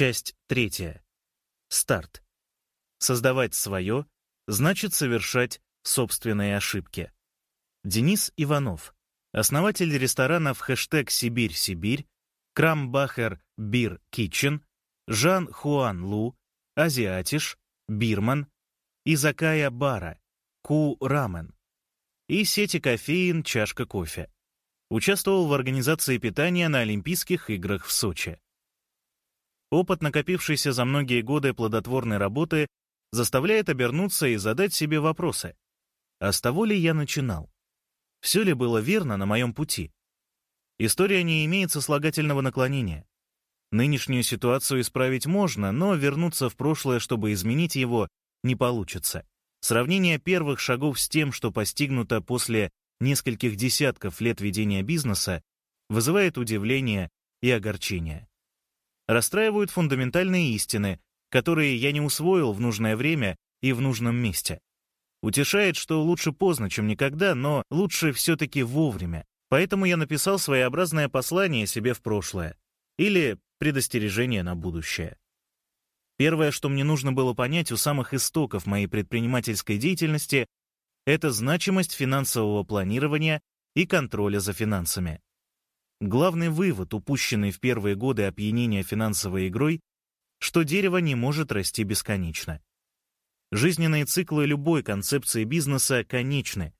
Часть третья. Старт. Создавать свое значит совершать собственные ошибки. Денис Иванов, основатель ресторанов хэштег «Сибирь-Сибирь», Крамбахер Бир Китчен, Жан Хуан Лу, Азиатиш, Бирман, Изакая Бара, Ку Рамен и сети кофеин «Чашка кофе». Участвовал в организации питания на Олимпийских играх в Сочи. Опыт, накопившийся за многие годы плодотворной работы, заставляет обернуться и задать себе вопросы. А с того ли я начинал? Все ли было верно на моем пути? История не имеет сослагательного наклонения. Нынешнюю ситуацию исправить можно, но вернуться в прошлое, чтобы изменить его, не получится. Сравнение первых шагов с тем, что постигнуто после нескольких десятков лет ведения бизнеса, вызывает удивление и огорчение расстраивают фундаментальные истины, которые я не усвоил в нужное время и в нужном месте. Утешает, что лучше поздно, чем никогда, но лучше все-таки вовремя. Поэтому я написал своеобразное послание себе в прошлое. Или предостережение на будущее. Первое, что мне нужно было понять у самых истоков моей предпринимательской деятельности, это значимость финансового планирования и контроля за финансами. Главный вывод, упущенный в первые годы опьянения финансовой игрой, что дерево не может расти бесконечно. Жизненные циклы любой концепции бизнеса конечны,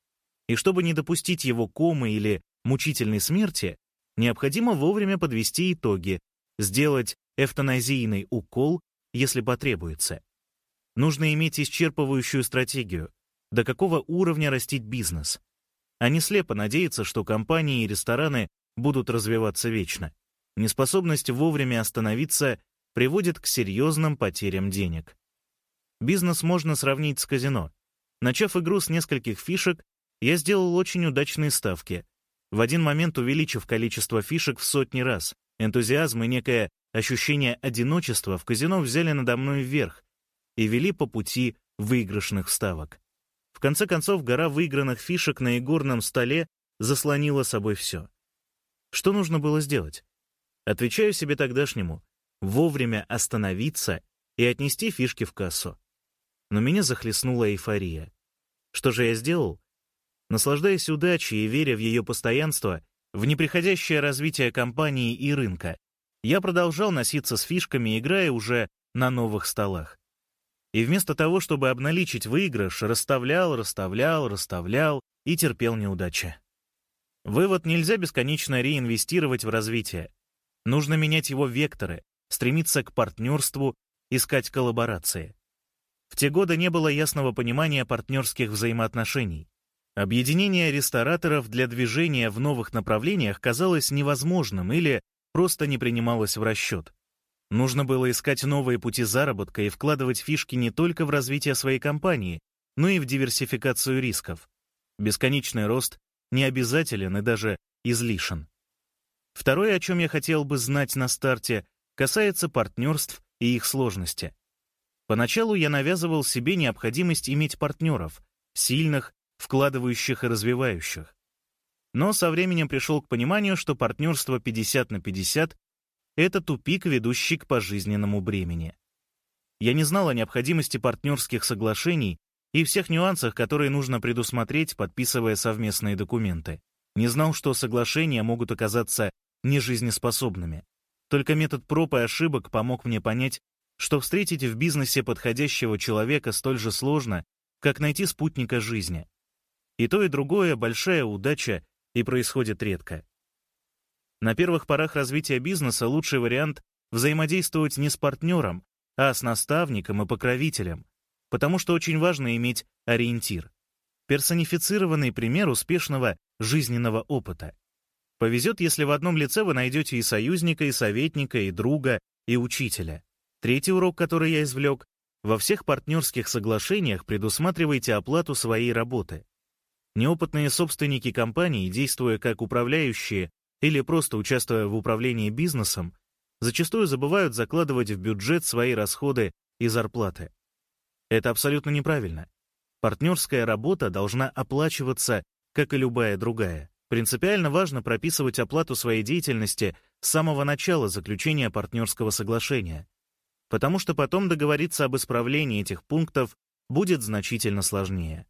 и чтобы не допустить его комы или мучительной смерти, необходимо вовремя подвести итоги, сделать эвтаназийный укол, если потребуется. Нужно иметь исчерпывающую стратегию, до какого уровня растить бизнес, а не слепо надеяться, что компании и рестораны будут развиваться вечно. Неспособность вовремя остановиться приводит к серьезным потерям денег. Бизнес можно сравнить с казино. Начав игру с нескольких фишек, я сделал очень удачные ставки. В один момент увеличив количество фишек в сотни раз, энтузиазм и некое ощущение одиночества в казино взяли надо мной вверх и вели по пути выигрышных ставок. В конце концов, гора выигранных фишек на игорном столе заслонила собой все. Что нужно было сделать? Отвечаю себе тогдашнему — вовремя остановиться и отнести фишки в кассу. Но меня захлестнула эйфория. Что же я сделал? Наслаждаясь удачей и веря в ее постоянство, в неприходящее развитие компании и рынка, я продолжал носиться с фишками, играя уже на новых столах. И вместо того, чтобы обналичить выигрыш, расставлял, расставлял, расставлял и терпел неудачи. Вывод нельзя бесконечно реинвестировать в развитие. Нужно менять его векторы, стремиться к партнерству, искать коллаборации. В те годы не было ясного понимания партнерских взаимоотношений. Объединение рестораторов для движения в новых направлениях казалось невозможным или просто не принималось в расчет. Нужно было искать новые пути заработка и вкладывать фишки не только в развитие своей компании, но и в диверсификацию рисков. Бесконечный рост не обязателен и даже излишен. Второе, о чем я хотел бы знать на старте, касается партнерств и их сложности. Поначалу я навязывал себе необходимость иметь партнеров, сильных, вкладывающих и развивающих. Но со временем пришел к пониманию, что партнерство 50 на 50 — это тупик, ведущий к пожизненному бремени. Я не знал о необходимости партнерских соглашений и всех нюансах, которые нужно предусмотреть, подписывая совместные документы. Не знал, что соглашения могут оказаться нежизнеспособными. Только метод проб и ошибок помог мне понять, что встретить в бизнесе подходящего человека столь же сложно, как найти спутника жизни. И то, и другое — большая удача и происходит редко. На первых порах развития бизнеса лучший вариант — взаимодействовать не с партнером, а с наставником и покровителем, потому что очень важно иметь ориентир. Персонифицированный пример успешного жизненного опыта. Повезет, если в одном лице вы найдете и союзника, и советника, и друга, и учителя. Третий урок, который я извлек, во всех партнерских соглашениях предусматривайте оплату своей работы. Неопытные собственники компаний, действуя как управляющие или просто участвуя в управлении бизнесом, зачастую забывают закладывать в бюджет свои расходы и зарплаты. Это абсолютно неправильно. Партнерская работа должна оплачиваться, как и любая другая. Принципиально важно прописывать оплату своей деятельности с самого начала заключения партнерского соглашения. потому что потом договориться об исправлении этих пунктов будет значительно сложнее.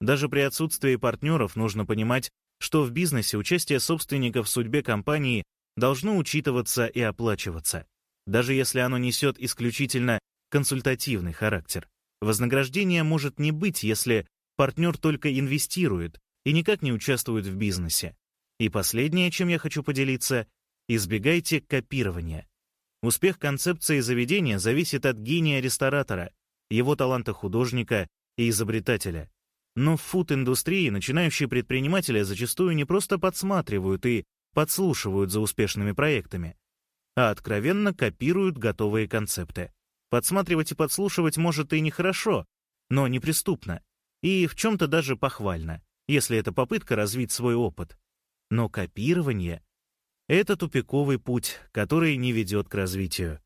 Даже при отсутствии партнеров нужно понимать, что в бизнесе участие собственников в судьбе компании должно учитываться и оплачиваться, даже если оно несет исключительно консультативный характер. Вознаграждение может не быть, если партнер только инвестирует и никак не участвует в бизнесе. И последнее, чем я хочу поделиться, избегайте копирования. Успех концепции заведения зависит от гения ресторатора, его таланта художника и изобретателя. Но в фуд-индустрии начинающие предприниматели зачастую не просто подсматривают и подслушивают за успешными проектами, а откровенно копируют готовые концепты. Подсматривать и подслушивать может и нехорошо, но неприступно, и в чем-то даже похвально, если это попытка развить свой опыт. Но копирование — это тупиковый путь, который не ведет к развитию.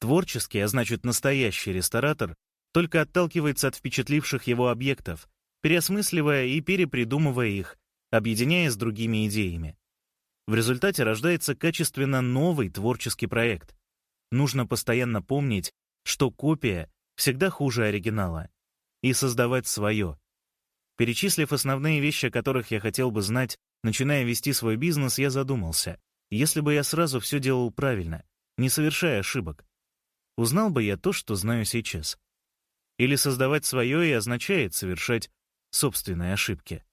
Творческий, а значит настоящий ресторатор, только отталкивается от впечатливших его объектов, переосмысливая и перепридумывая их, объединяя с другими идеями. В результате рождается качественно новый творческий проект. Нужно постоянно помнить, что копия всегда хуже оригинала, и создавать свое. Перечислив основные вещи, о которых я хотел бы знать, начиная вести свой бизнес, я задумался, если бы я сразу все делал правильно, не совершая ошибок, узнал бы я то, что знаю сейчас. Или создавать свое и означает совершать собственные ошибки.